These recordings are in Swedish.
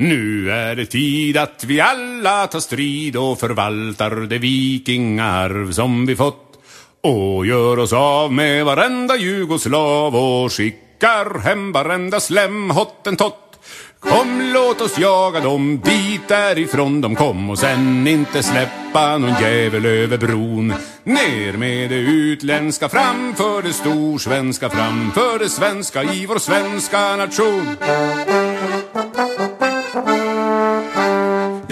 Nu är det tid att vi alla tar strid och förvaltar det vikingarv som vi fått och gör oss av med varenda jugoslav och skickar hem varenda slem hottentott. Kom låt oss jaga dem dit därifrån de kom och sen inte släppa någon jävel över bron. Ner med det utländska framför det storsvenska framför det svenska i vår svenska nation.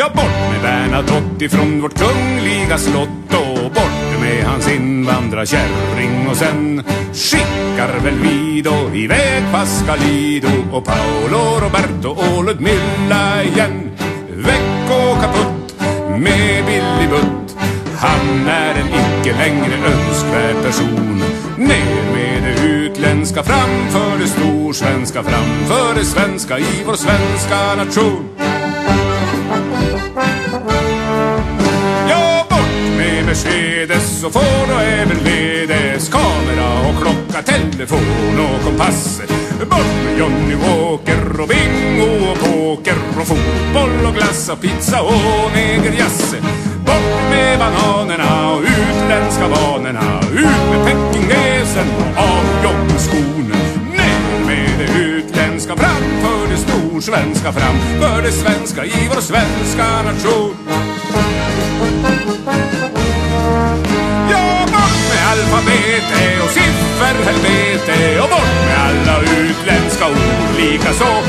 Ja, bort med Bernadotte ifrån vårt kungliga slott och bort med hans invandrarkärring och sen skickar väl vi då iväg Pascalido och Paolo Roberto och Ludmilla igen. Väck och kaputt med Billy Butt. Han är en icke längre önskvärd person. Ner med det utländska framför det storsvenska framför det svenska i vår svenska nation. Mercedes och får och även Ledes Kamera och klocka, telefon och kompass. Bort med Johnny Walker och bingo och poker och fotboll och glass och pizza och negerjazz Bort med bananerna och utländska vanorna Ut med pekingesen och av joggskon Ner med det utländska fram för det storsvenska fram. För det svenska i vår svenska nation. Alfabete och sifferhelvete och bort med alla utländska ord. Likaså